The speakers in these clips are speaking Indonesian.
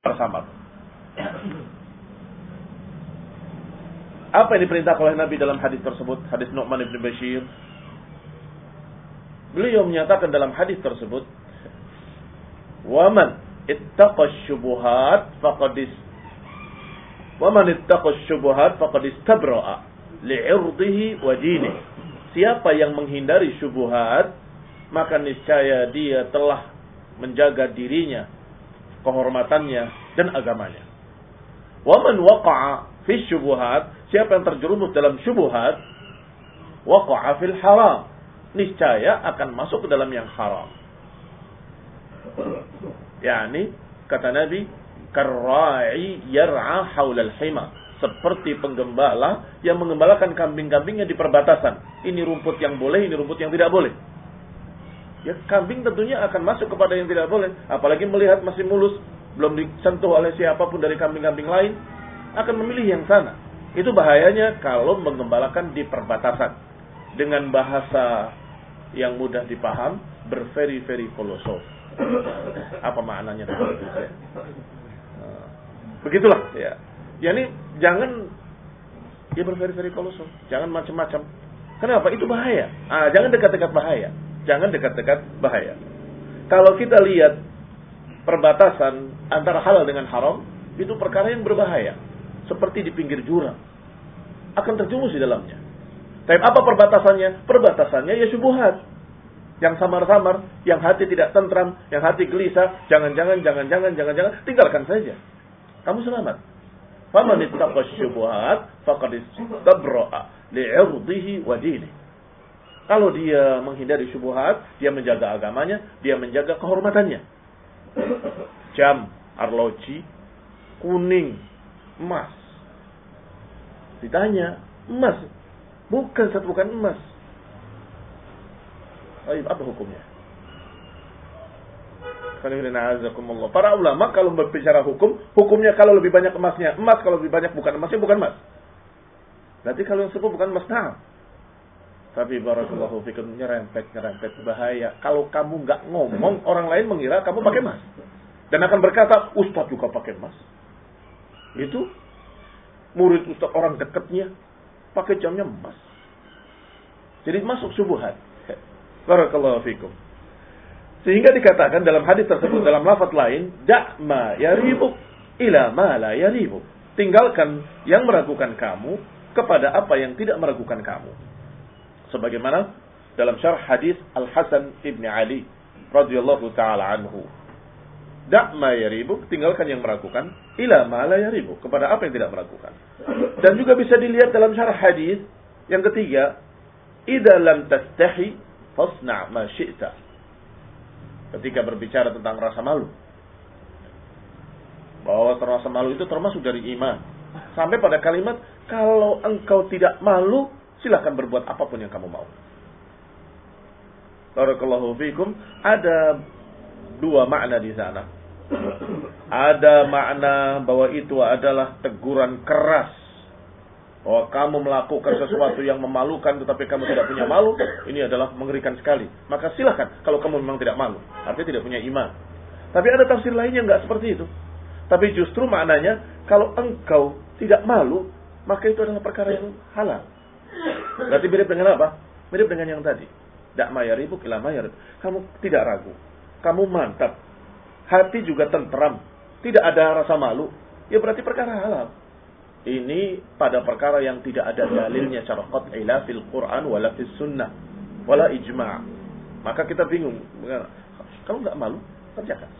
samar. Apa yang diperintahkan oleh Nabi dalam hadis tersebut? Hadis Nu'man ibn Bashir. Beliau menyatakan dalam hadis tersebut, "Waman ittaqa syubuhat faqad Waman ittaqa syubuhat faqad istabra'a li'irdihi wa dinihi." Siapa yang menghindari syubuhat, maka niscaya dia telah menjaga dirinya, kehormatannya dan agamanya. Waman waqa'a fi syubuhat, siapa yang terjerumus dalam syubuhat, waqa'a fil haram, niscaya akan masuk ke dalam yang haram. Yani kata Nabi, karra'i yar'a haulal hima. Seperti penggembala yang mengembalakan kambing-kambingnya di perbatasan. Ini rumput yang boleh, ini rumput yang tidak boleh. Ya kambing tentunya akan masuk kepada yang tidak boleh. Apalagi melihat masih mulus, belum disentuh oleh siapa pun dari kambing-kambing lain, akan memilih yang sana. Itu bahayanya kalau mengembalakan di perbatasan. Dengan bahasa yang mudah dipaham, berveri-veri kolosos. Apa maknanya? Begitulah ya. Ini jangan ya berveri-veri kolosos, jangan macam-macam. Kenapa? Itu bahaya. Ah, jangan dekat-dekat bahaya. Jangan dekat-dekat bahaya. Kalau kita lihat perbatasan antara halal dengan haram, itu perkara yang berbahaya. Seperti di pinggir jurang. Akan terjumus di dalamnya. Tapi apa perbatasannya? Perbatasannya ya syubuhat. Yang samar-samar, yang hati tidak tentram, yang hati gelisah, jangan-jangan, jangan-jangan, jangan-jangan, tinggalkan saja. Kamu selamat. Faman ittaqa syubuhat faqad istabra'a li'irdihi wa dinihi. Kalau dia menghindari syubhat, dia menjaga agamanya, dia menjaga kehormatannya. Jam, arloji, kuning, emas. Ditanya, emas. Bukan, satu bukan emas. Baik, apa hukumnya? Para ulama kalau berbicara hukum, hukumnya kalau lebih banyak emasnya, emas kalau lebih banyak bukan emasnya, bukan emas. Berarti kalau yang sepuh bukan emas, nah. Tapi barakallahu fikum nyerempet-nyerempet bahaya. Kalau kamu nggak ngomong, orang lain mengira kamu pakai emas. Dan akan berkata, Ustaz juga pakai emas. Itu murid Ustaz orang dekatnya pakai jamnya emas. Jadi masuk subuhat. Barakallahu fikum. Sehingga dikatakan dalam hadis tersebut dalam lafaz lain, da'ma yaribuk ila ma la yaribuk. Tinggalkan yang meragukan kamu kepada apa yang tidak meragukan kamu sebagaimana dalam syarh hadis Al Hasan ibni Ali radhiyallahu taala anhu. Dak ma yaribuk, tinggalkan yang meragukan, ila ma la kepada apa yang tidak meragukan. Dan juga bisa dilihat dalam syarh hadis yang ketiga, idza lam tastahi fasna' ma syi'ta. Ketika berbicara tentang rasa malu. Bahwa rasa malu itu termasuk dari iman. Sampai pada kalimat, kalau engkau tidak malu, silahkan berbuat apa pun yang kamu mau. Barakallahu fikum. Ada dua makna di sana. Ada makna bahwa itu adalah teguran keras. Bahwa kamu melakukan sesuatu yang memalukan tetapi kamu tidak punya malu. Ini adalah mengerikan sekali. Maka silahkan kalau kamu memang tidak malu. Artinya tidak punya iman. Tapi ada tafsir lainnya nggak seperti itu. Tapi justru maknanya kalau engkau tidak malu, maka itu adalah perkara yang halal. Berarti mirip dengan apa? Mirip dengan yang tadi. Dak mayaribu kila mayarib. Kamu tidak ragu. Kamu mantap. Hati juga tentram. Tidak ada rasa malu. Ya berarti perkara halal. Ini pada perkara yang tidak ada dalilnya secara qat'ila fil Quran wala sunnah wala ijma'. Maka kita bingung. Kalau nggak malu, kerjakan.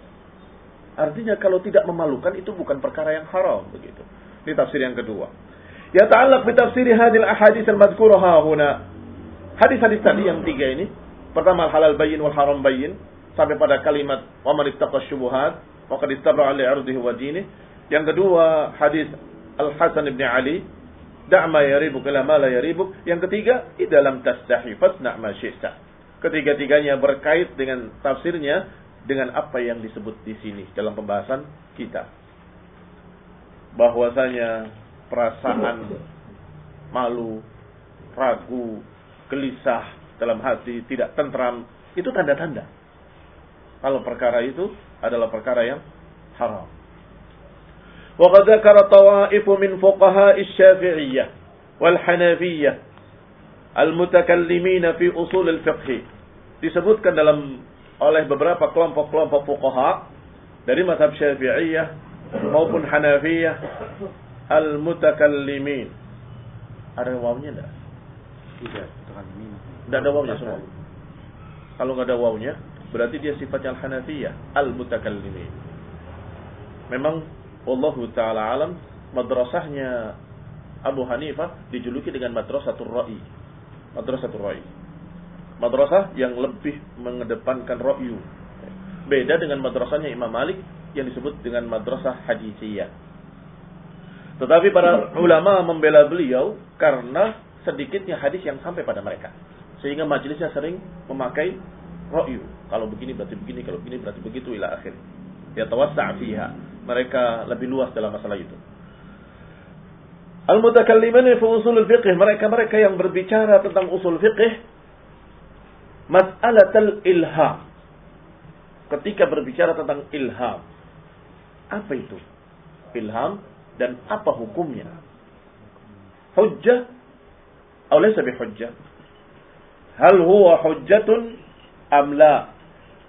Artinya kalau tidak memalukan itu bukan perkara yang haram begitu. Ini tafsir yang kedua. Yata'allaq bi tafsiri hadil ahadits al-madhkurah huna. Hadis-hadis tadi yang tiga ini, pertama halal bayyin wal haram bayyin sampai pada kalimat wa man ittaqa syubuhat wa qad istabra li 'irdihi wa dinihi. Yang kedua hadis Al-Hasan bin Ali, da' ma yaribuk ila ma la yaribuk. Yang ketiga, idalam tastahi fasna' ma syi'ta. Ketiga-tiganya berkait dengan tafsirnya dengan apa yang disebut di sini dalam pembahasan kita. Bahwasanya perasaan malu, ragu, gelisah dalam hati, tidak tentram, itu tanda-tanda. Kalau perkara itu adalah perkara yang haram. وقد ذكر طوائف من فقهاء الشافعية والحنفية المتكلمين في أصول الفقه disebutkan dalam oleh beberapa kelompok-kelompok fuqaha dari mazhab Syafi'iyah maupun Hanafiyah al-mutakallimin. Ada wawunya enggak? Tidak, Tidak ada wawunya semua. Kalau nggak ada wawunya, berarti dia sifatnya al-Hanafiyah, al-mutakallimin. Memang Allah taala alam madrasahnya Abu Hanifah dijuluki dengan madrasatul ra'i. Madrasatul ra'i. Madrasah yang lebih mengedepankan ra'yu. Beda dengan madrasahnya Imam Malik yang disebut dengan madrasah hadisiyah. Tetapi para ulama membela beliau karena sedikitnya hadis yang sampai pada mereka. Sehingga majelisnya sering memakai ra'yu. Kalau begini berarti begini, kalau begini berarti begitu ila akhir. Ya tawassa' fiha. Mereka lebih luas dalam masalah itu. Al-mutakalliman fi usul fiqh, mereka-mereka yang berbicara tentang usul fiqh mas'alatul ilham. Ketika berbicara tentang ilham, apa itu? Ilham dan apa hukumnya? Hujjah atau laysa bihujjah? هل هو حجة أم لا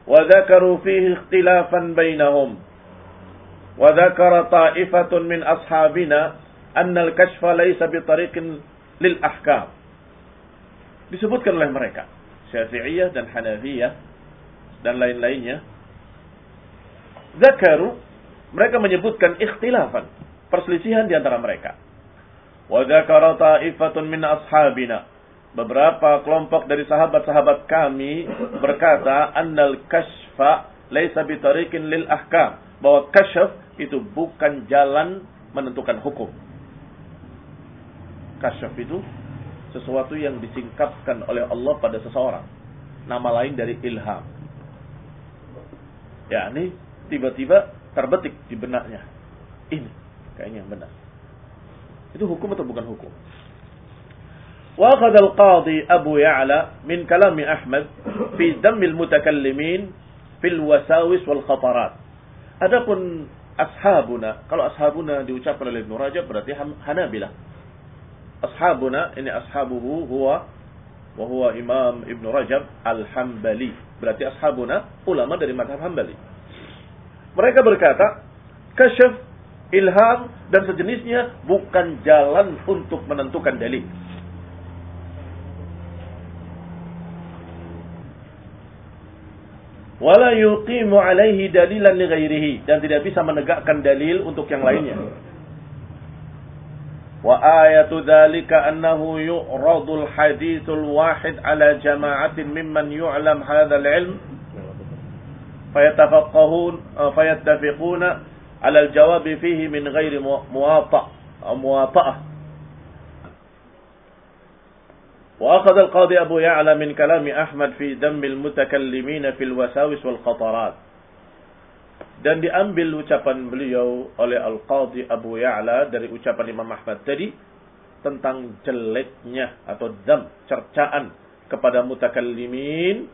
وذكروا فيه اختلافا بينهم وذكر طائفة من أصحابنا أن الكشف ليس بطريق للأحكام disebutkan oleh mereka Syafi'iyah dan Hanafiyah dan lain-lainnya Zakaru mereka menyebutkan ikhtilafan perselisihan di antara mereka wa dzakara ta'ifatun min ashabina beberapa kelompok dari sahabat-sahabat kami berkata annal kashfa laisa bitariqin lil ahkam bahwa kasyaf itu bukan jalan menentukan hukum. Kasyaf itu sesuatu yang disingkapkan oleh Allah pada seseorang. Nama lain dari ilham. Ya, ini tiba-tiba terbetik di benaknya. Ini kayaknya benar. Itu hukum atau bukan hukum? Wa qadal qadhi Abu Ya'la min kalam Ahmad fi dammil mutakallimin fil wasawis wal khatarat. Adapun ashabuna, kalau ashabuna diucapkan oleh Ibnu Rajab berarti Hanabila. Ashabuna ini ashabuhu huwa wa huwa Imam Ibnu Rajab Al-Hambali. Berarti ashabuna ulama dari madhab Hambali. Mereka berkata, kasyaf ilham dan sejenisnya bukan jalan untuk menentukan dalil. wala yuqimu alaihi dalilan li ghairihi dan tidak bisa menegakkan dalil untuk yang lainnya. Wa ayatu dzalika annahu yu'radu al-hadithul wahid ala jama'atin mimman yu'lam hadha al-ilm fayatafaqqahun fayattafiquna ala al-jawab fihi min ghairi muwata' muwata'ah وأخذ القاضي أبو يعلى من كلام أحمد في ذم المتكلمين في الوساوس والخطرات dan diambil ucapan beliau oleh Al-Qadhi Abu Ya'la dari ucapan Imam Ahmad tadi tentang jeleknya atau dam, cercaan kepada mutakallimin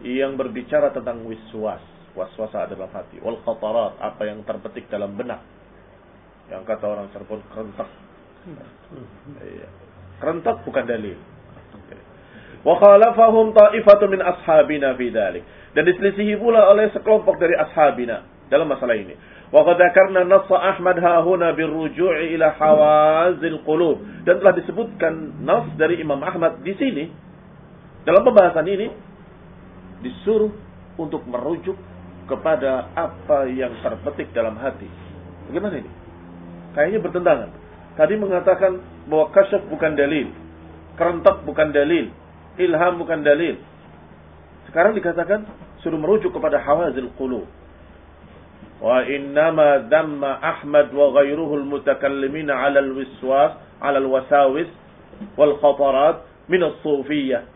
yang berbicara tentang wiswas. Waswasa adalah hati. Wal khatarat, apa yang terbetik dalam benak. Yang kata orang Cirebon kerentak. Iya. Kerentak bukan dalil. Wa khalafahum ta'ifatu min ashabina fi dhalik. Dan diselisihi pula oleh sekelompok dari ashabina dalam masalah ini. Wa qad dzakarna nass Ahmad hahuna birruju'i ila hawazil qulub. Dan telah disebutkan nas dari Imam Ahmad di sini dalam pembahasan ini disuruh untuk merujuk kepada apa yang terpetik dalam hati. Bagaimana ini? Kayaknya bertentangan. Tadi mengatakan bahwa kasyaf bukan dalil. Kerentak bukan dalil. Ilham bukan dalil. Sekarang dikatakan suruh merujuk kepada hawazil qulub. Wa innama damma Ahmad wa ghairuhu al-mutakallimin 'ala al-wiswas, 'ala wal khatarat min as-sufiyah.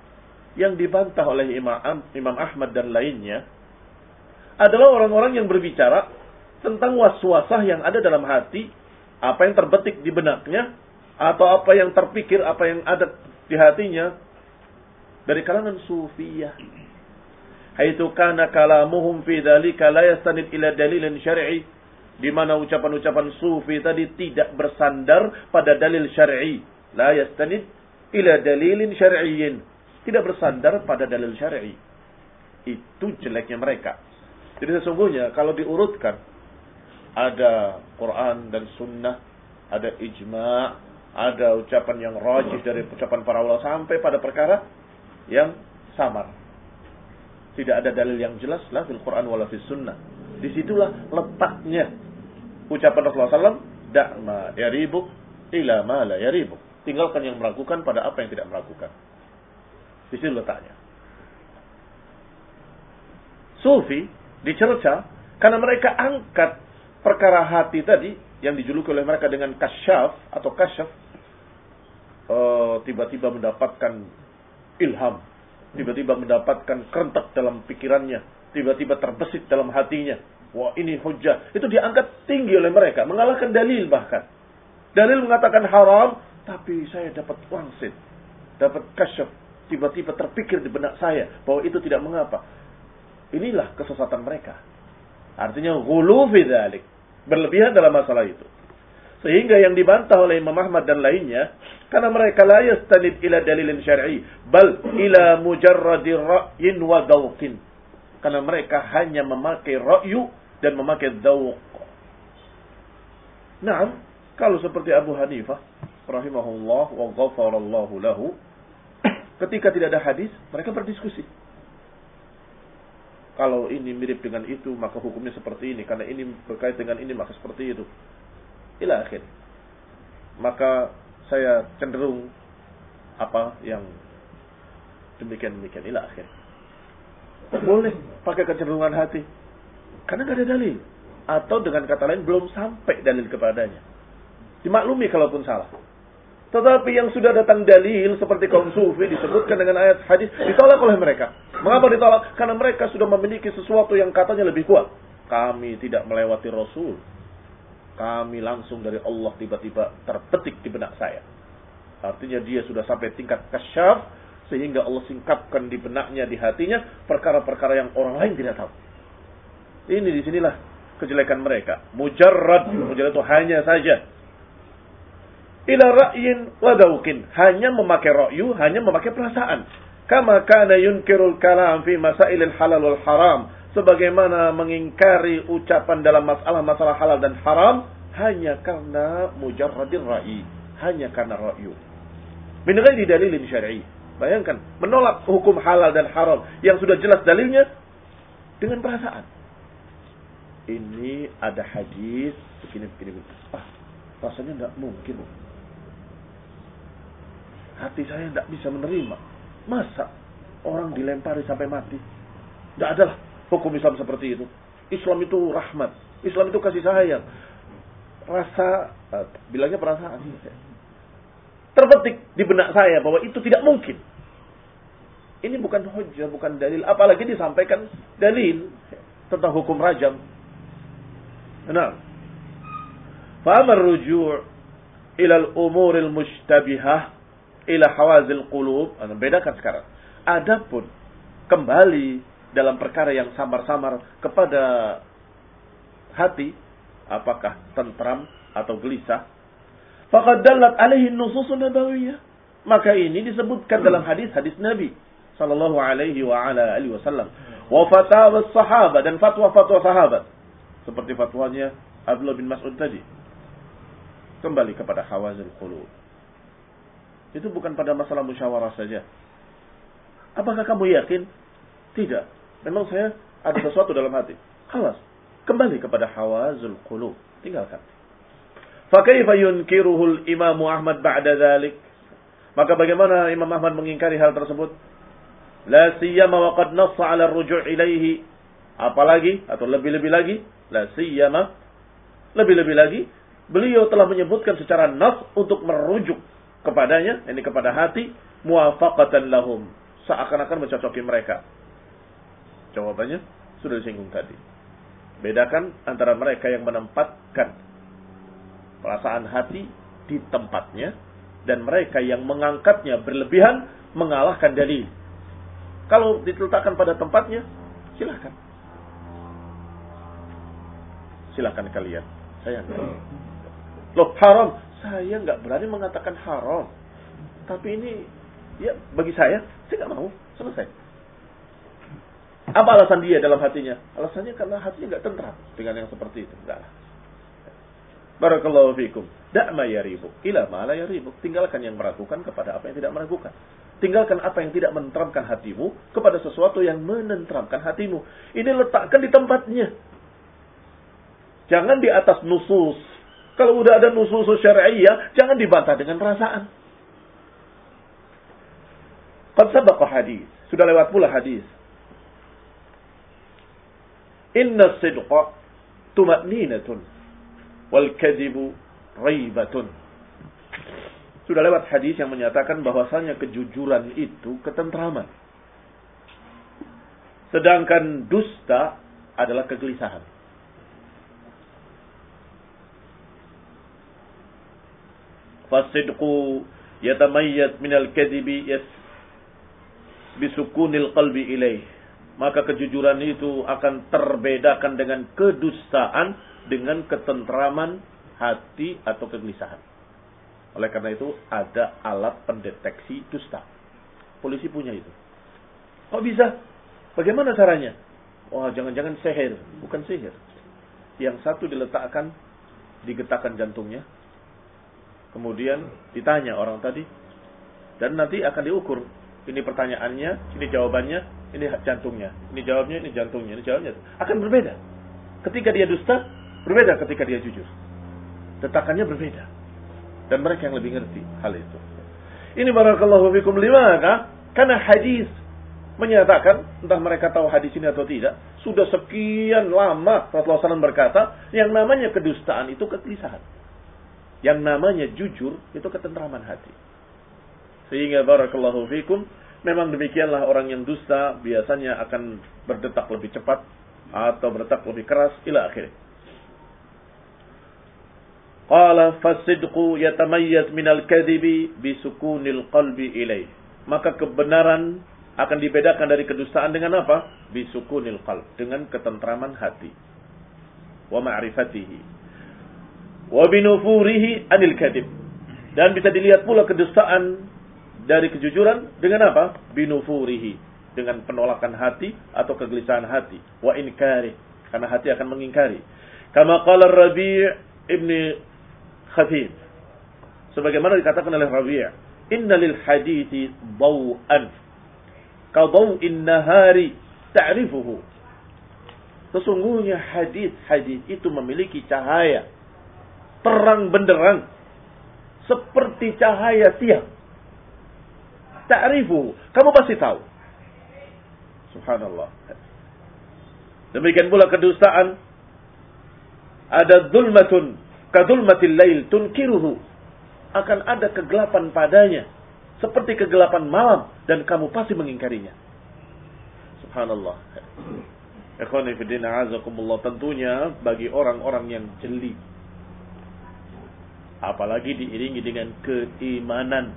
Yang dibantah oleh Imam Imam Ahmad dan lainnya adalah orang-orang yang berbicara tentang waswasah yang ada dalam hati apa yang terbetik di benaknya atau apa yang terpikir, apa yang ada di hatinya dari kalangan sufiyah. Haitsu kana kalamuhum fi dzalika la yastanid ila dalilin syar'i di mana ucapan-ucapan sufi tadi tidak bersandar pada dalil syar'i. La yastanid ila dalilin syar'iyyin. Tidak bersandar pada dalil syar'i. Itu jeleknya mereka. Jadi sesungguhnya kalau diurutkan ada Quran dan Sunnah, ada ijma, ada ucapan yang rajih dari ucapan para ulama sampai pada perkara yang samar. Tidak ada dalil yang jelas lah fil Quran wala fil Sunnah. Di situlah letaknya ucapan Rasulullah SAW, da'ma yaribuk ila ma la yaribuk. Tinggalkan yang meragukan pada apa yang tidak meragukan. Di situ letaknya. Sufi dicerca karena mereka angkat perkara hati tadi yang dijuluki oleh mereka dengan kasyaf atau kasyaf eh, tiba-tiba uh, mendapatkan ilham, tiba-tiba mendapatkan kerentak dalam pikirannya, tiba-tiba terbesit dalam hatinya, Wah ini hujah. Itu diangkat tinggi oleh mereka. Mengalahkan dalil bahkan. Dalil mengatakan haram. Tapi saya dapat wangsit. Dapat kasyaf. Tiba-tiba terpikir di benak saya. Bahwa itu tidak mengapa. Inilah kesesatan mereka. Artinya gulu fidalik. Berlebihan dalam masalah itu. Sehingga yang dibantah oleh Imam Ahmad dan lainnya. Karena mereka la yastanid ila dalilin syar'i. Bal ila mujarradi ra'yin wa dawqin. Karena mereka hanya memakai ra'yu dan memakai dawq. Nah, kalau seperti Abu Hanifah rahimahullah wa ghafarallahu lahu ketika tidak ada hadis, mereka berdiskusi. Kalau ini mirip dengan itu, maka hukumnya seperti ini. Karena ini berkait dengan ini, maka seperti itu. Ila akhir. Maka saya cenderung apa yang demikian-demikian. Ila akhir. Boleh pakai kecenderungan hati. Karena nggak ada dalil. Atau dengan kata lain belum sampai dalil kepadanya. Dimaklumi kalaupun salah. Tetapi yang sudah datang dalil seperti kaum sufi disebutkan dengan ayat hadis ditolak oleh mereka. Mengapa ditolak? Karena mereka sudah memiliki sesuatu yang katanya lebih kuat. Kami tidak melewati Rasul. Kami langsung dari Allah tiba-tiba terpetik di benak saya. Artinya dia sudah sampai tingkat kasyaf sehingga Allah singkapkan di benaknya, di hatinya perkara-perkara yang orang lain tidak tahu. Ini di sinilah kejelekan mereka. Mujarrad, mujarrad itu hanya saja. Ila ra'yin wadaukin. Hanya memakai ra'yu, hanya memakai perasaan. Kama kana yunkirul kalam fi masailil halal wal haram. Sebagaimana mengingkari ucapan dalam masalah-masalah halal dan haram. Hanya karena mujarradin ra'i. Hanya karena ra'yu. Min ghairi dalilin syar'i. Bayangkan, menolak hukum halal dan haram yang sudah jelas dalilnya dengan perasaan ini ada hadis begini begini, begini. ah rasanya tidak mungkin hati saya tidak bisa menerima. Masa orang dilempari sampai mati? Tidak ada hukum Islam seperti itu. Islam itu rahmat. Islam itu kasih sayang. Rasa uh, bilangnya perasaan. Terpetik di benak saya bahwa itu tidak mungkin. Ini bukan hujah, bukan dalil. Apalagi disampaikan dalil tentang hukum rajam. Nah. Fa'amar ruju' ila al-umur al-mushtabihah ila hawazil qulub. Anda bedakan sekarang. Adapun kembali dalam perkara yang samar-samar kepada hati, apakah tentram atau gelisah, faqad dallat alaihi nusus nabawiyah. Maka ini disebutkan dalam hadis-hadis Nabi sallallahu alaihi wa ala alihi wasallam. Wa fatawa sahabat dan fatwa-fatwa sahabat. Seperti fatwanya Abdullah bin Mas'ud tadi. Kembali kepada hawazil qulub. Itu bukan pada masalah musyawarah saja. Apakah kamu yakin? Tidak. Memang saya ada sesuatu dalam hati. Halas. Kembali kepada hawazil qulub. Tinggalkan. Fakaifa yunkiruhul imamu Ahmad ba'da dhalik? Maka bagaimana Imam Ahmad mengingkari hal tersebut? La siyama wa qad nassa ala ruju' ilaihi. Apalagi atau lebih-lebih lagi La siyama lebih-lebih lagi beliau telah menyebutkan secara nas untuk merujuk kepadanya, ini kepada hati, muwafaqatan lahum, seakan-akan mencocoki mereka. Jawabannya sudah disinggung tadi. Bedakan antara mereka yang menempatkan perasaan hati di tempatnya dan mereka yang mengangkatnya berlebihan mengalahkan dalil. Kalau diletakkan pada tempatnya, silahkan. silakan kalian. Saya. Loh, haram. Saya enggak berani mengatakan haram. Tapi ini, ya bagi saya, saya enggak mau. Selesai. Apa alasan dia dalam hatinya? Alasannya karena hatinya enggak tentram dengan yang seperti itu. Enggak lah. Barakallahu fikum. Da'ma yaribu. Ila ma la yaribu. Tinggalkan yang meragukan kepada apa yang tidak meragukan. Tinggalkan apa yang tidak menenteramkan hatimu kepada sesuatu yang menenteramkan hatimu. Ini letakkan di tempatnya. Jangan di atas nusus. Kalau udah ada nusus syariah, jangan dibantah dengan perasaan. Qad sabaqa hadis. Sudah lewat pula hadis. Inna sidqa tumakninatun wal kadibu raibatun. Sudah lewat hadis yang menyatakan bahwasanya kejujuran itu ketentraman. Sedangkan dusta adalah kegelisahan. Fasidqu yatamayyaz minal kadibi yas bisukunil qalbi. Maka kejujuran itu akan terbedakan dengan kedustaan dengan ketentraman hati atau kegelisahan. Oleh karena itu ada alat pendeteksi dusta. Polisi punya itu. Kok bisa? Bagaimana caranya? Wah, jangan-jangan sihir. Bukan sihir. Yang satu diletakkan di getakan jantungnya. Kemudian ditanya orang tadi. Dan nanti akan diukur. Ini pertanyaannya, ini jawabannya, ini jantungnya. Ini jawabnya, ini jantungnya, ini jawabnya. Akan berbeda. Ketika dia dusta, Berbeda ketika dia jujur. Detakannya berbeda. Dan mereka yang lebih ngerti hal itu. Ini barakallahu fikum lima Karena hadis menyatakan, entah mereka tahu hadis ini atau tidak, sudah sekian lama Rasulullah SAW berkata, yang namanya kedustaan itu kegelisahan. Yang namanya jujur itu ketentraman hati. Sehingga barakallahu fikum, memang demikianlah orang yang dusta biasanya akan berdetak lebih cepat atau berdetak lebih keras ila akhirnya. Qala fasidqu yatamayyaz minal kadhibi bisukunil qalbi ilaih. Maka kebenaran akan dibedakan dari kedustaan dengan apa? Bisukunil qalb, dengan ketentraman hati. Wa ma'rifatihi. Wa binufurihi anil kadhib. Dan bisa dilihat pula kedustaan dari kejujuran dengan apa? Binufurihi. Dengan penolakan hati atau kegelisahan hati. Wa inkari. Karena hati akan mengingkari. Kama qala Rabi' ibni khafif. Sebagaimana dikatakan oleh Rabi' Inna lil hadithi baw'an. Kadaw'in nahari ta'rifuhu. Sesungguhnya hadis-hadis itu memiliki cahaya. Terang benderang. Seperti cahaya siang. Ta'rifuhu. Kamu pasti tahu. Subhanallah. Demikian pula kedustaan. Ada zulmatun kadulmatil lail tunkiruhu akan ada kegelapan padanya seperti kegelapan malam dan kamu pasti mengingkarinya. Subhanallah. Ikhwani fillah tentunya bagi orang-orang yang jeli apalagi diiringi dengan keimanan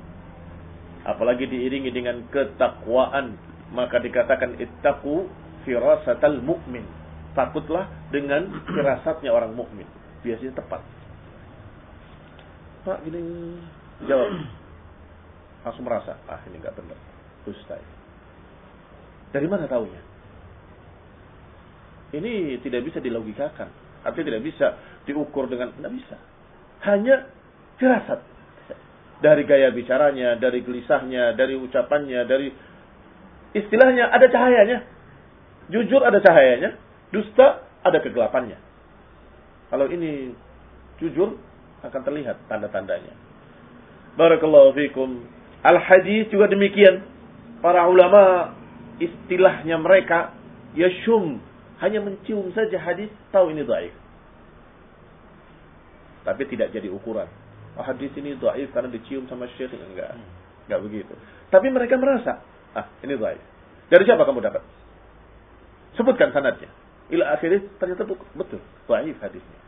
apalagi diiringi dengan ketakwaan maka dikatakan ittaqu firasatal mu'min takutlah dengan firasatnya orang mukmin biasanya tepat Pak gini jawab. Langsung merasa, ah ini nggak benar. Dusta Dari mana taunya? Ini tidak bisa dilogikakan. Artinya tidak bisa diukur dengan, tidak bisa. Hanya firasat. Dari gaya bicaranya, dari gelisahnya, dari ucapannya, dari istilahnya ada cahayanya. Jujur ada cahayanya, dusta ada kegelapannya. Kalau ini jujur, akan terlihat tanda-tandanya. Barakallahu fikum. Al-hadis juga demikian. Para ulama istilahnya mereka yashum hanya mencium saja hadis tahu ini dhaif. Tapi tidak jadi ukuran. Oh, hadis ini dhaif karena dicium sama syekh enggak. Enggak begitu. Tapi mereka merasa, ah ini dhaif. Dari siapa kamu dapat? Sebutkan sanadnya. Ila akhirnya ternyata betul dhaif hadisnya.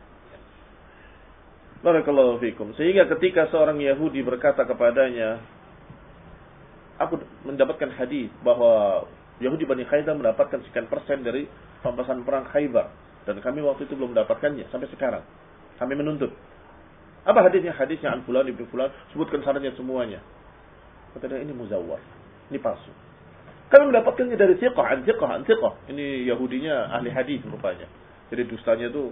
Barakallahu fikum. Sehingga ketika seorang Yahudi berkata kepadanya, aku mendapatkan hadis bahwa Yahudi Bani Khaybar mendapatkan sekian persen dari pembahasan perang Khaybar. Dan kami waktu itu belum mendapatkannya sampai sekarang. Kami menuntut. Apa hadisnya? Hadisnya an fulan ibn fulan, sebutkan sanadnya semuanya. Kata dia ini muzawwar. Ini palsu. Kami mendapatkannya dari thiqah, an thiqah, an thiqah. Ini Yahudinya ahli hadis rupanya. Jadi dustanya itu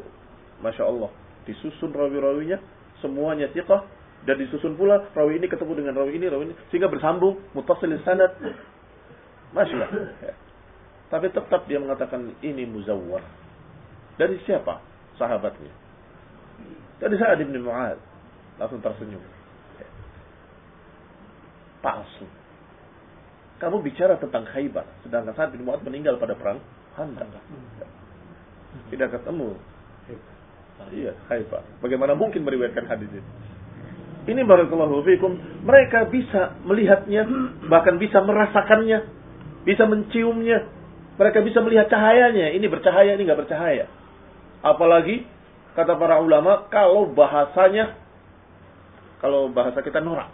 Masya Allah. Disusun rawi-rawinya, semuanya thiqah. Dan disusun pula rawi ini ketemu dengan rawi ini, rawi ini. Sehingga bersambung, mutasil sanad. Masya Allah. Tapi tetap dia mengatakan ini muzawwar. Dari siapa? Sahabatnya. Dari Sa'ad bin Mu'ad. Langsung tersenyum. Palsu. Kamu bicara tentang Khaybar. Sedangkan Sa'ad bin Mu'ad meninggal pada perang Khandaq. Tidak ketemu. Iya, Khaybar. Bagaimana mungkin meriwayatkan hadis ini? Ini barakallahu fikum. Mereka bisa melihatnya, bahkan bisa merasakannya, bisa menciumnya. Mereka bisa melihat cahayanya. Ini bercahaya, ini nggak bercahaya. Apalagi kata para ulama, kalau bahasanya, kalau bahasa kita norak,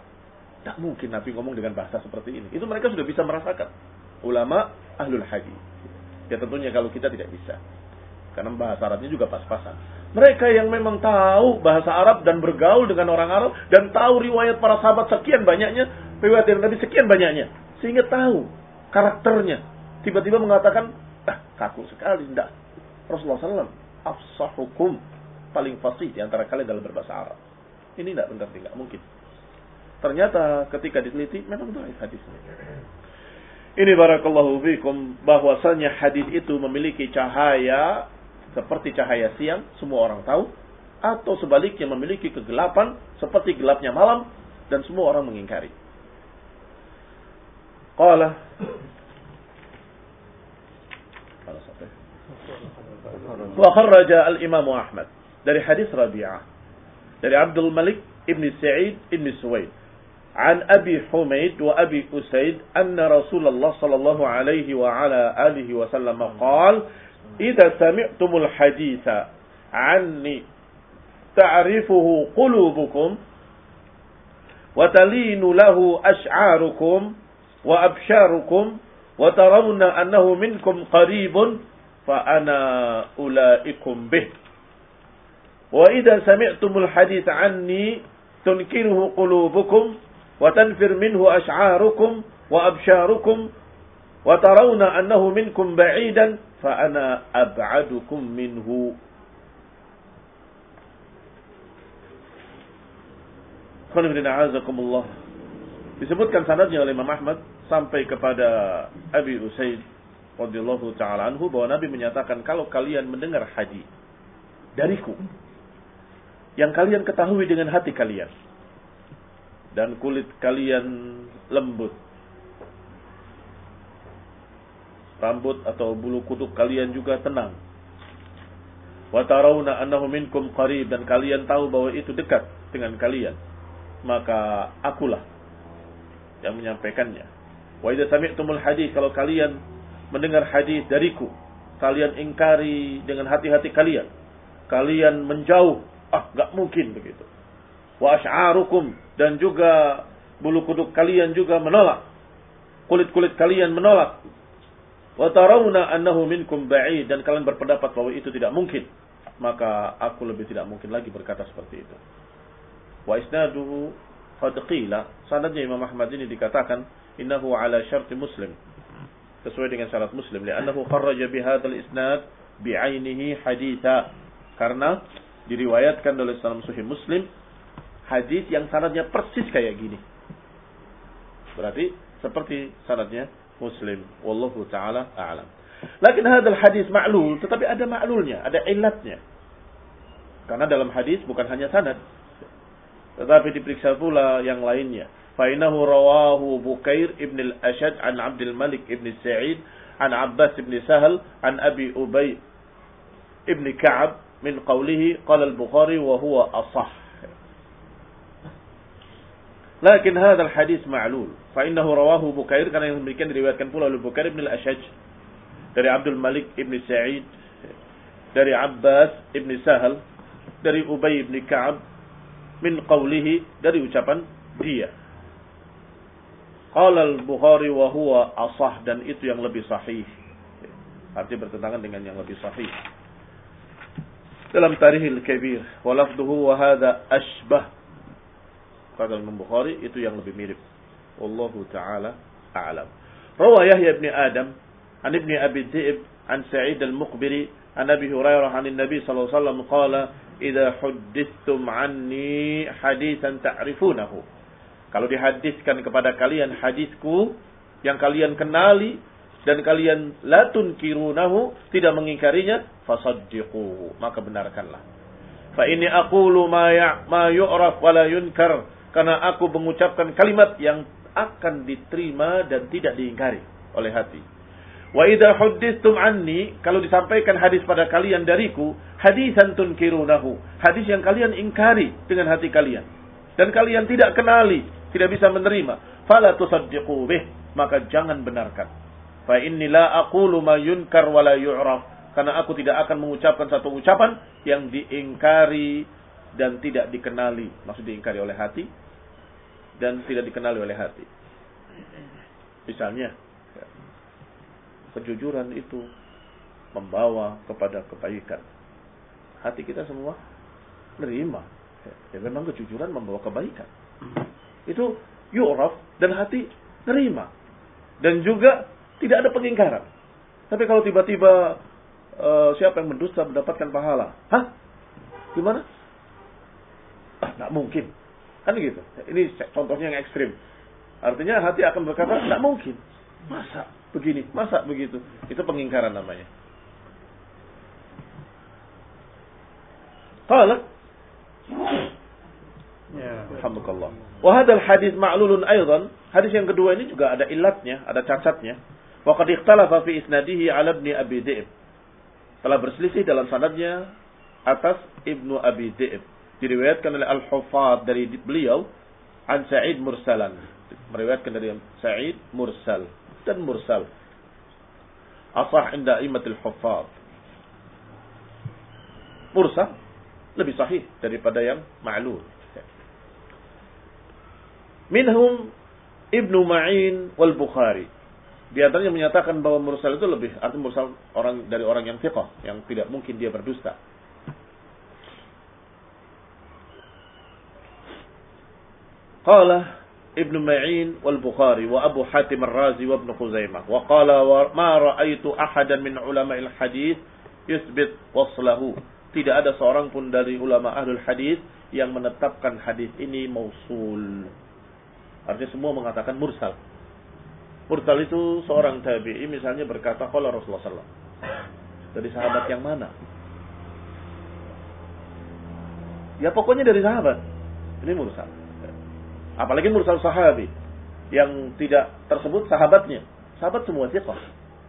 tak mungkin Nabi ngomong dengan bahasa seperti ini. Itu mereka sudah bisa merasakan. Ulama ahlul hadis. Ya tentunya kalau kita tidak bisa. Karena bahasa Arabnya juga pas-pasan. Mereka yang memang tahu bahasa Arab dan bergaul dengan orang Arab dan tahu riwayat para sahabat sekian banyaknya, riwayat dari Nabi sekian banyaknya, sehingga tahu karakternya. Tiba-tiba mengatakan, ah kaku sekali, tidak. Rasulullah SAW afsahukum paling fasih di antara kalian dalam berbahasa Arab. Ini tidak benar, tidak mungkin. Ternyata ketika diteliti memang baik hadisnya. Ini barakallahu fikum bahwasanya hadis itu memiliki cahaya seperti cahaya siang, semua orang tahu, atau sebaliknya memiliki kegelapan seperti gelapnya malam dan semua orang mengingkari. Qala Wa kharraja al-Imam Ahmad dari hadis Rabi'ah. Dari Abdul Malik ibn Sa'id ibn Suwaid. عن أبي حميد وأبي أسيد أن رسول الله صلى الله عليه وعلى آله وسلم قال إذا سمعتم الحديث عني تعرفه قلوبكم وتلين له أشعاركم وأبشاركم وترون أنه منكم قريب فأنا أولئكم به Wa idza sami'tumul hadits anni tunkiruhu qulubukum wa tanfir minhu ash'arukum wa absyarukum wa tarawna annahu minkum ba'idan fa ana ab'adukum minhu. Qul Disebutkan sanadnya oleh Imam Ahmad sampai kepada Abi Usaid radhiyallahu taala anhu bahwa Nabi menyatakan kalau kalian mendengar dariku yang kalian ketahui dengan hati kalian. Dan kulit kalian lembut. Rambut atau bulu kuduk kalian juga tenang. Wa tarawna annahu minkum qarib dan kalian tahu bahwa itu dekat dengan kalian. Maka akulah yang menyampaikannya. Wa idza sami'tumul hadis kalau kalian mendengar hadis dariku kalian ingkari dengan hati-hati kalian. Kalian menjauh ah nggak mungkin begitu. Wa asy'arukum dan juga bulu kuduk kalian juga menolak. Kulit-kulit kalian menolak. Wa tarawna annahu minkum ba'id dan kalian berpendapat bahwa itu tidak mungkin. Maka aku lebih tidak mungkin lagi berkata seperti itu. Wa isnaduhu qad qila sanadnya Imam Ahmad ini dikatakan innahu ala syarti muslim. Sesuai dengan syarat muslim li'annahu kharraja bihadzal isnad bi'ainihi haditha. Karena diriwayatkan oleh Salam Sahih Muslim hadis yang sanadnya persis kayak gini. Berarti seperti sanadnya Muslim. Wallahu taala a'lam. Lakin hadal hadis ma'lul, tetapi ada ma'lulnya, ada ilatnya. Karena dalam hadis bukan hanya sanad, tetapi diperiksa pula yang lainnya. Fainahu rawahu Bukair ibn al-Ashad an Abdul Malik ibn Sa'id an Abbas ibn Sahal an Abi Ubay ibn Ka'ab min qawlihi qala al-Bukhari wa huwa asah. Lakin hadha al-hadis ma'lul, fa innahu rawahu Bukair karena yang demikian diriwayatkan pula oleh Bukair Al-Ashaj dari Abdul Malik ibn Sa'id dari Abbas ibn Sahal dari Ubay ibn Ka'ab min qawlihi dari ucapan dia. Qala al-Bukhari wa huwa asah dan itu yang lebih sahih. Arti bertentangan dengan yang lebih sahih. Dalam Tarikhil Kabir wa lafduhu wa hadha ashbah kata Imam Bukhari itu yang lebih mirip wallahu taala a'lam rawa Yahya ibn Adam an ibn Abi Dhi'b an Sa'id al-Muqbiri an Abi Hurairah an Nabi sallallahu alaihi wasallam qala idza huddithtum anni hadithan ta'rifunahu kalau dihadiskan kepada kalian hadisku yang kalian kenali dan kalian la tunkirunahu tidak mengingkarinya fasaddiquhu. Maka benarkanlah. Fa ini aqulu ma ya ma yu'raf wa la yunkar. Karena aku mengucapkan kalimat yang akan diterima dan tidak diingkari oleh hati. Wa idza huddithtum anni kalau disampaikan hadis pada kalian dariku hadisan tunkirunahu. Hadis yang kalian ingkari dengan hati kalian. Dan kalian tidak kenali tidak bisa menerima. Fala tusaddiqu bih. Maka jangan benarkan Fa inni la aqulu ma yunkar wa la yu'raf. Karena aku tidak akan mengucapkan satu ucapan yang diingkari dan tidak dikenali. Maksud diingkari oleh hati dan tidak dikenali oleh hati. Misalnya, kejujuran itu membawa kepada kebaikan. Hati kita semua menerima. Ya memang kejujuran membawa kebaikan. Itu yu'raf dan hati nerima. Dan juga tidak ada pengingkaran. Tapi kalau tiba-tiba uh, siapa yang mendusta mendapatkan pahala, hah? Gimana? Ah, nggak mungkin. Kan gitu. Ini contohnya yang ekstrim. Artinya hati akan berkata, nggak mungkin. Masa begini, masa begitu. Itu pengingkaran namanya. Qala Ya. Alhamdulillah. Wahadal hadis ma'lulun aydan. Hadis yang kedua ini juga ada ilatnya, ada cacatnya. Waqad ikhtalafa fi isnadihi ala ibn Abi. Telah berselisih dalam sanadnya atas Ibnu Abi Dhi'b. Diriwayatkan oleh Al-Hufad dari beliau an Sa'id mursalan. Meriwayatkan dari Sa'id mursal dan mursal. Asah inda imatil hufad. Mursal lebih sahih daripada yang ma'lul. Minhum Ibnu Ma'in wal Bukhari. Di antaranya menyatakan bahwa mursal itu lebih artinya mursal orang dari orang yang fiqh yang tidak mungkin dia berdusta. Qala Ibn Ma'in wal Bukhari wa Abu Hatim Ar-Razi wa Ibn Khuzaimah wa qala ma ra'aitu ahadan min ulama al-hadis yuthbit waslahu. Tidak ada seorang pun dari ulama ahlul hadis yang menetapkan hadis ini mausul. Artinya semua mengatakan mursal. Mursal itu seorang tabi'i misalnya berkata kalau Rasulullah SAW. Dari sahabat yang mana? Ya pokoknya dari sahabat. Ini mursal. Apalagi mursal sahabi. Yang tidak tersebut sahabatnya. Sahabat semua siqah.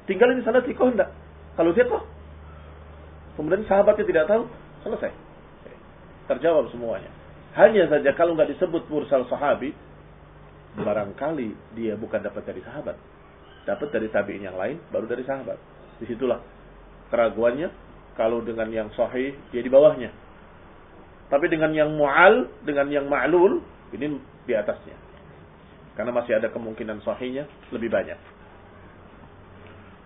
Tinggal di sana siqah enggak. Kalau siqah. Kemudian sahabatnya tidak tahu. Selesai. Terjawab semuanya. Hanya saja kalau nggak disebut mursal sahabi, barangkali dia bukan dapat dari sahabat. Dapat dari tabi'in yang lain, baru dari sahabat. Di situlah keraguannya. Kalau dengan yang sahih, dia di bawahnya. Tapi dengan yang mu'al, dengan yang ma'lul, ini di atasnya. Karena masih ada kemungkinan sahihnya lebih banyak.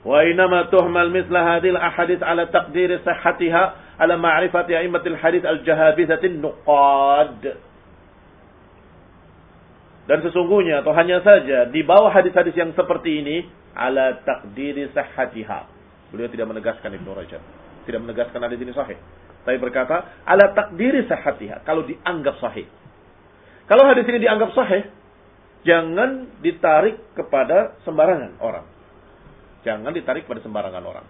Wa inama tuhmal misla hadil ahadith ala taqdir sahatiha ala ma'rifati a'immatil hadith al-jahabithatin nuqad. Dan sesungguhnya atau hanya saja di bawah hadis-hadis yang seperti ini ala takdiri sahhatiha. Beliau tidak menegaskan Ibnu Rajab. Tidak menegaskan hadis ini sahih. Tapi berkata ala takdiri sahhatiha kalau dianggap sahih. Kalau hadis ini dianggap sahih, jangan ditarik kepada sembarangan orang. Jangan ditarik kepada sembarangan orang.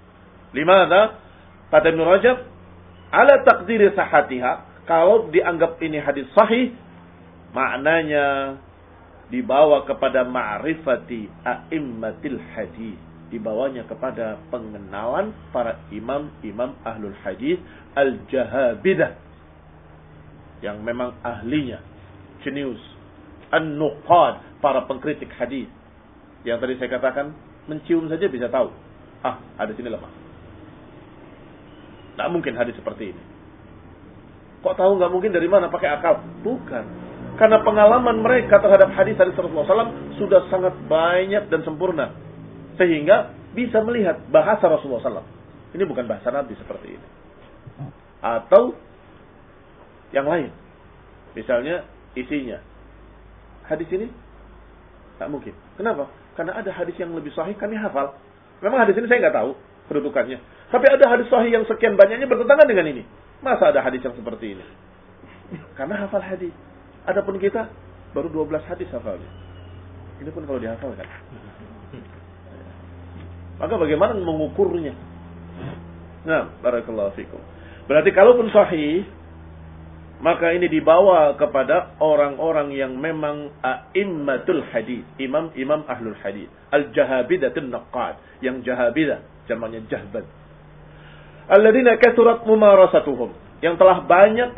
Lima kata Ibnu Rajab ala takdiri sahhatiha kalau dianggap ini hadis sahih maknanya dibawa kepada ma'rifati a'immatil hadis dibawanya kepada pengenalan para imam-imam ahlul hadis al-jahabidah. Yang memang ahlinya. Jenius. An-nuqad. Para pengkritik hadis yang tadi saya katakan mencium saja bisa tahu. Ah ada sini lemah. Tak mungkin hadis seperti ini. Kok tahu nggak mungkin dari mana pakai akal? Bukan karena pengalaman mereka terhadap hadis hadis Rasulullah SAW sudah sangat banyak dan sempurna. Sehingga bisa melihat bahasa Rasulullah SAW. Ini bukan bahasa Nabi seperti ini. atau yang lain. Misalnya isinya. Hadis ini tak mungkin. Kenapa? Karena ada hadis yang lebih sahih kami hafal. Memang hadis ini saya nggak tahu kedudukannya. Tapi ada hadis sahih yang sekian banyaknya bertentangan dengan ini. Masa ada hadis yang seperti ini? Karena hafal hadis. Adapun kita baru 12 hadis hafalnya. Ini pun kalau dihafalkan. Maka bagaimana mengukurnya? Nah, barakallahu fikum. Berarti kalaupun sahih, maka ini dibawa kepada orang-orang yang memang a'immatul hadis, imam-imam ahlul hadis, al-jahabidatul naqad, yang jahabidah, jamannya jahbad. Alladzina kathurat mumarasatuhum, yang telah banyak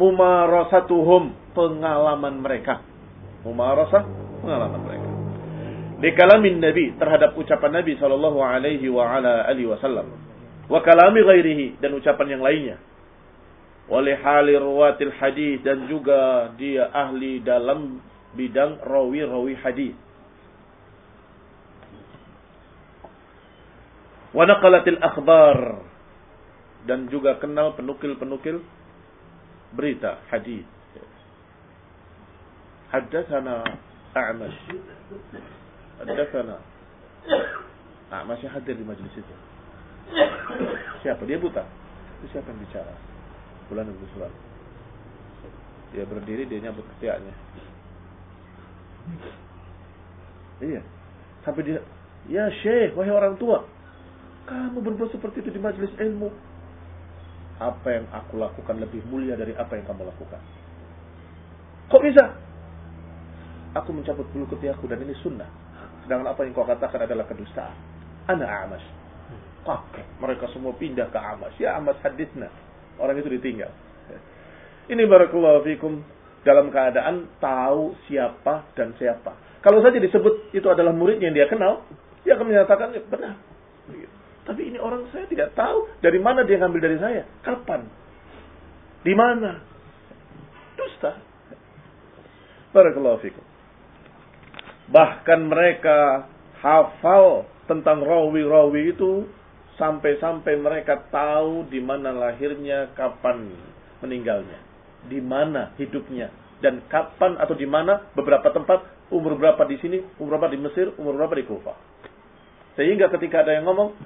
mumarasatuhum, pengalaman mereka. Mumarasah, pengalaman mereka. Di kalamin Nabi terhadap ucapan Nabi sallallahu alaihi wa ala alihi wasallam wa kalami ghairihi dan ucapan yang lainnya. Oleh hali ruwatil hadis dan juga dia ahli dalam bidang rawi-rawi hadis. Wa naqalatil akhbar dan juga kenal penukil-penukil berita hadis. Haddatsana A'mash. Haddatsana A'mash hadir di majlis itu. Siapa? Dia buta. Itu siapa yang bicara? Bulan Abu Sulam. Dia berdiri, dia nyambut ketiaknya. Iya. Sampai dia, ya syekh, wahai orang tua. Kamu berbuat seperti itu di majelis ilmu. Apa yang aku lakukan lebih mulia dari apa yang kamu lakukan. Kok bisa? Aku mencabut bulu ketiakku dan ini sunnah. Sedangkan apa yang kau katakan adalah kedustaan. Ana amas pakai. Mereka semua pindah ke Amas. Ya Amas hadisna. Orang itu ditinggal. Ini barakallahu fikum dalam keadaan tahu siapa dan siapa. Kalau saja disebut itu adalah murid yang dia kenal, dia akan menyatakan ya, benar. Tapi ini orang saya tidak tahu dari mana dia ngambil dari saya, kapan, di mana. Dusta. Barakallahu fikum. Bahkan mereka hafal tentang rawi-rawi itu sampai-sampai mereka tahu di mana lahirnya, kapan meninggalnya, di mana hidupnya, dan kapan atau di mana beberapa tempat, umur berapa di sini, umur berapa di Mesir, umur berapa di Kufah. Sehingga ketika ada yang ngomong,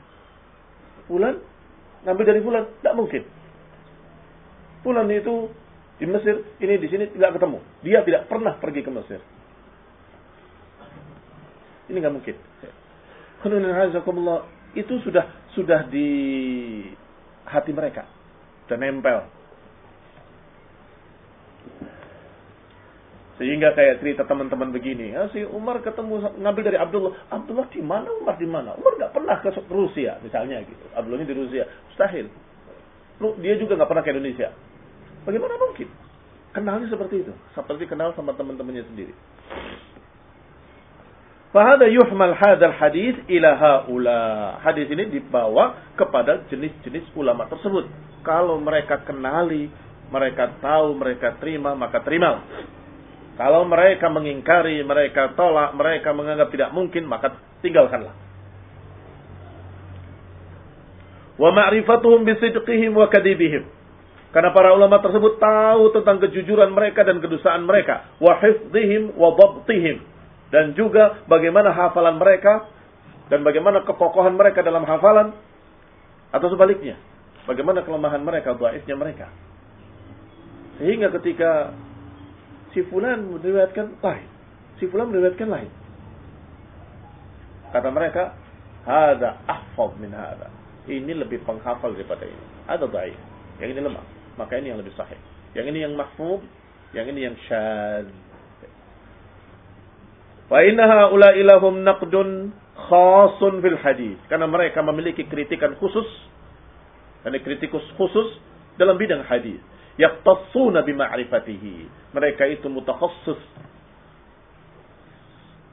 Fulan, ngambil dari Fulan, tidak mungkin. Fulan itu di Mesir, ini di sini tidak ketemu. Dia tidak pernah pergi ke Mesir. Ini nggak mungkin itu sudah sudah di hati mereka dan nempel. Sehingga kayak cerita teman-teman begini, ya, si Umar ketemu ngambil dari Abdullah. Abdullah di mana? Umar di mana? Umar nggak pernah ke Rusia, misalnya gitu. Abdullah ini di Rusia, mustahil. Lu, dia juga nggak pernah ke Indonesia. Bagaimana mungkin? Kenalnya seperti itu, seperti kenal sama teman-temannya sendiri. Fahada yuhmal hadal hadis ila haula. Hadis ini dibawa kepada jenis-jenis ulama tersebut. Kalau mereka kenali, mereka tahu, mereka terima, maka terima. Kalau mereka mengingkari, mereka tolak, mereka menganggap tidak mungkin, maka tinggalkanlah. Wa ma'rifatuhum bisidqihim wa kadibihim. Karena para ulama tersebut tahu tentang kejujuran mereka dan kedustaan mereka. Wa hifdihim wa dhabtihim dan juga bagaimana hafalan mereka dan bagaimana kekokohan mereka dalam hafalan atau sebaliknya bagaimana kelemahan mereka dhaifnya mereka sehingga ketika si fulan meriwayatkan lain. Si fulan meriwayatkan lain. Kata mereka hada ahfad min hada. Ini lebih penghafal daripada ini. Ada dhaif. Yang ini lemah. Maka ini yang lebih sahih. Yang ini yang mahfud yang ini yang syadz. Wa innaha ulailahum naqdun khasun fil hadis. Karena mereka memiliki kritikan khusus. Dan kritikus khusus dalam bidang hadis. Yaktassuna bima'rifatihi. Mereka itu mutakhassis.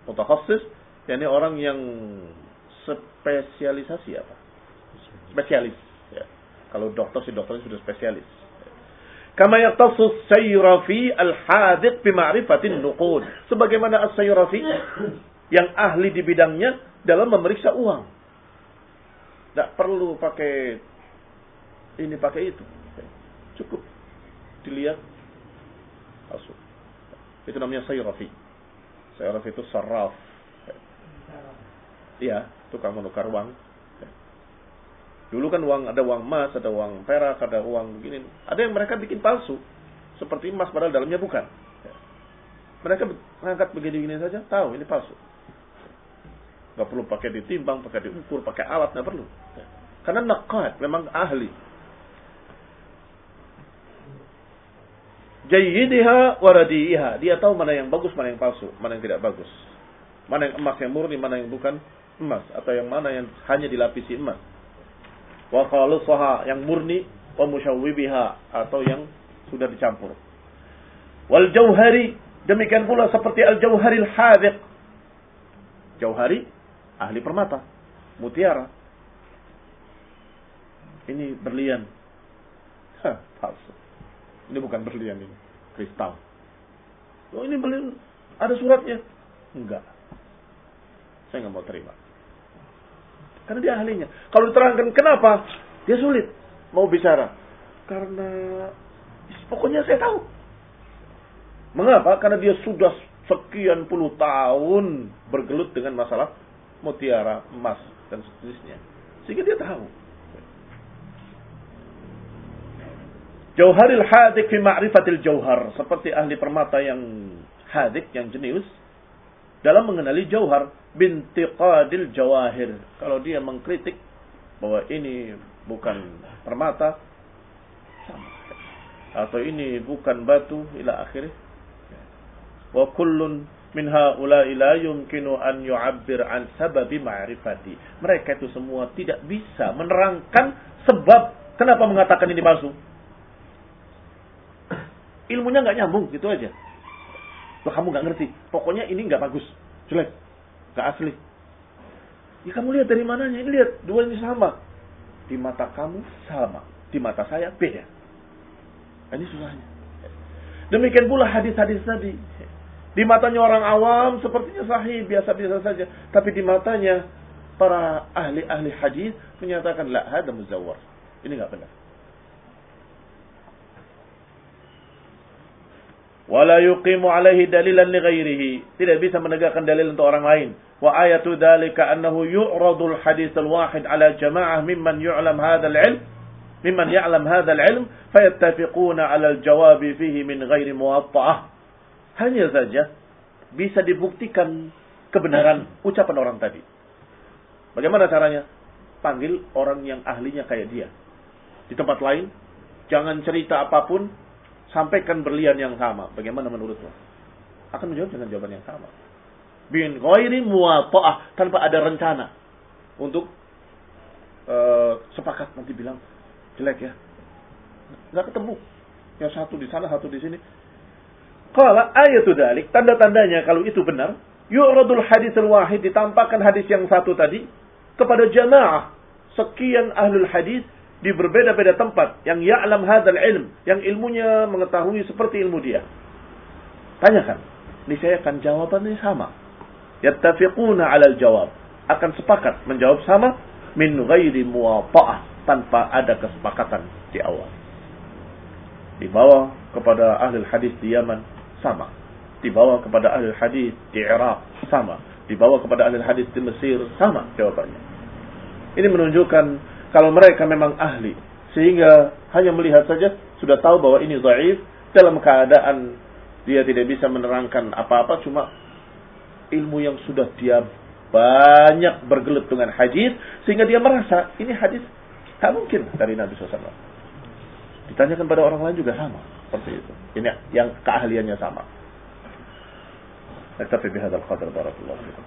Mutakhassis, yakni orang yang spesialisasi apa? Spesialis. Ya. Kalau dokter si dokternya sudah spesialis. Kama yaqtasu sayyrafi al-hadiq bima'rifatin nuqud. Sebagaimana as-sayyrafi yang ahli di bidangnya dalam memeriksa uang. Tidak perlu pakai ini pakai itu. Cukup dilihat palsu. Itu namanya sayrafi. Sayrafi itu sarraf. Iya, tukang menukar uang. Dulu kan uang ada uang emas, ada uang perak, ada uang begini. Ada yang mereka bikin palsu. Seperti emas padahal dalamnya bukan. Mereka mengangkat begini-begini saja, tahu ini palsu. Gak perlu pakai ditimbang, pakai diukur, pakai alat, gak perlu. Karena nakat, memang ahli. Jayyidiha waradiha. Dia tahu mana yang bagus, mana yang palsu, mana yang tidak bagus. Mana yang emas yang murni, mana yang bukan emas. Atau yang mana yang hanya dilapisi emas. Wa khalusaha yang murni, wa musyawwibiha. Atau yang sudah dicampur. Wal jauhari Demikian pula seperti al-jauharil hadiq. Jauhari, ahli permata. Mutiara. Ini berlian. Hah, palsu. Ini bukan berlian ini. Kristal. Oh ini berlian. Ada suratnya. Enggak. Saya nggak mau terima. Karena dia ahlinya. Kalau diterangkan kenapa, dia sulit mau bicara. Karena pokoknya saya tahu. Mengapa? Karena dia sudah sekian puluh tahun bergelut dengan masalah mutiara, emas, dan seterusnya. Sehingga dia tahu. Jauharil hadik fi ma'rifatil jauhar. Seperti ahli permata yang hadik, yang jenius. Dalam mengenali jauhar. Bintiqadil jawahir. Kalau dia mengkritik bahwa ini bukan permata. Atau ini bukan batu. Ila akhirnya wa kullun min haula'i la yumkinu an yu'abbir an sababi ma'rifati. Mereka itu semua tidak bisa menerangkan sebab kenapa mengatakan ini palsu. Ilmunya nggak nyambung gitu aja. Loh kamu nggak ngerti. Pokoknya ini nggak bagus, jelek, nggak asli. Ya kamu lihat dari mananya? Ini lihat dua ini sama. Di mata kamu sama, di mata saya beda. Ini susahnya. Demikian pula hadis-hadis tadi. Di matanya orang awam sepertinya sahih, biasa-biasa saja. Tapi di matanya para ahli-ahli hadis menyatakan la hada muzawwar. Ini enggak benar. Wala yuqimu alaihi dalilan li ghairihi. Tidak bisa menegakkan dalil untuk orang lain. Wa ayatu dhalika annahu yu'radu al-hadis al-wahid ala jama'ah mimman yu'lam hadha al-ilm mimman ya'lam hadha al-ilm fayattafiquna ala al-jawabi fihi min ghairi muwatta'ah. Hanya saja bisa dibuktikan kebenaran ucapan orang tadi. Bagaimana caranya? Panggil orang yang ahlinya kayak dia. Di tempat lain, jangan cerita apa pun, sampaikan berlian yang sama. Bagaimana menurutmu? Akan menjawab dengan jawaban yang sama. Bin ghairi muwata'ah, tanpa ada rencana untuk uh, sepakat nanti bilang jelek ya. Nggak ketemu. Yang satu di sana, satu di sini. Qala ayatu dalik, tanda-tandanya kalau itu benar, yu'radul hadis al-wahid ditampakkan hadis yang satu tadi kepada jamaah sekian ahlul hadis di berbeda-beda tempat yang ya'lam hadzal ilm, yang ilmunya mengetahui seperti ilmu dia. Tanyakan, saya akan jawabannya sama. Yattafiquna 'alal jawab, akan sepakat menjawab sama min ghairi muwafa'ah tanpa ada kesepakatan di awal. Dibawa kepada ahli hadis di Yaman sama. Dibawa kepada ahli hadis di Irak sama. Dibawa kepada ahli hadis di Mesir sama jawabannya. Ini menunjukkan kalau mereka memang ahli sehingga hanya melihat saja sudah tahu bahwa ini dhaif dalam keadaan dia tidak bisa menerangkan apa-apa cuma ilmu yang sudah dia banyak bergelut dengan hadis sehingga dia merasa ini hadis tak mungkin dari Nabi SAW. Ditanyakan pada orang lain juga sama. Seperti itu. Ini yang keahliannya sama. Naktafi bihadzal qadar barakallahu fikum.